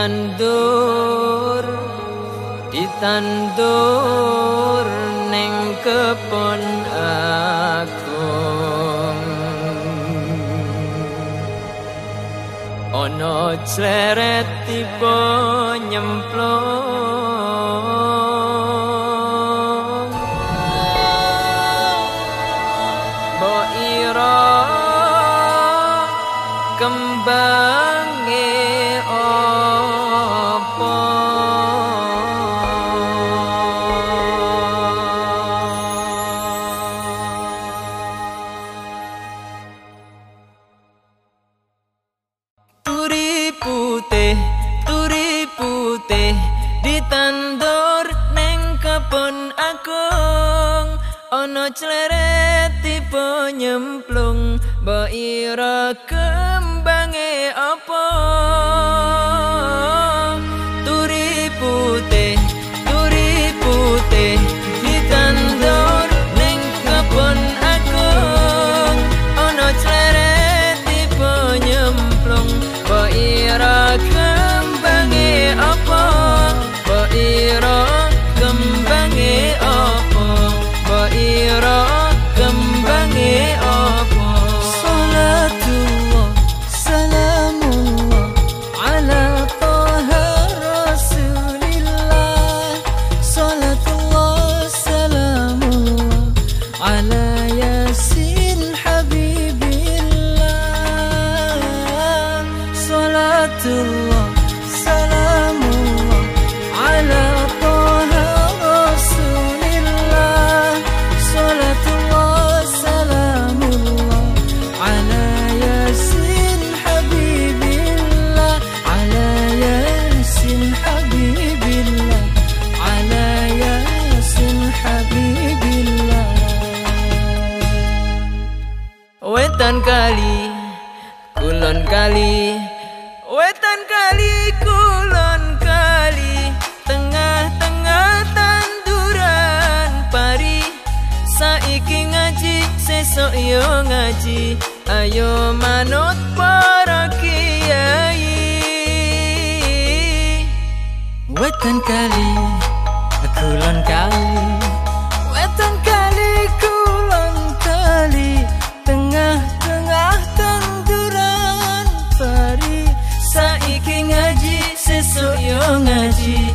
ditandur ditandur ning kebon aku ana cleret tiba nyemplung. Bo ira kembang kong ana cleret tipe nyemplung mbok ira kembange apa. wetan kali kulon kali. Wetan kali kulon kali. Tengah tengah tanduran pari. Saiki ngaji sesok yo ngaji. Ayo manut para kiai. Wetan kali mengaji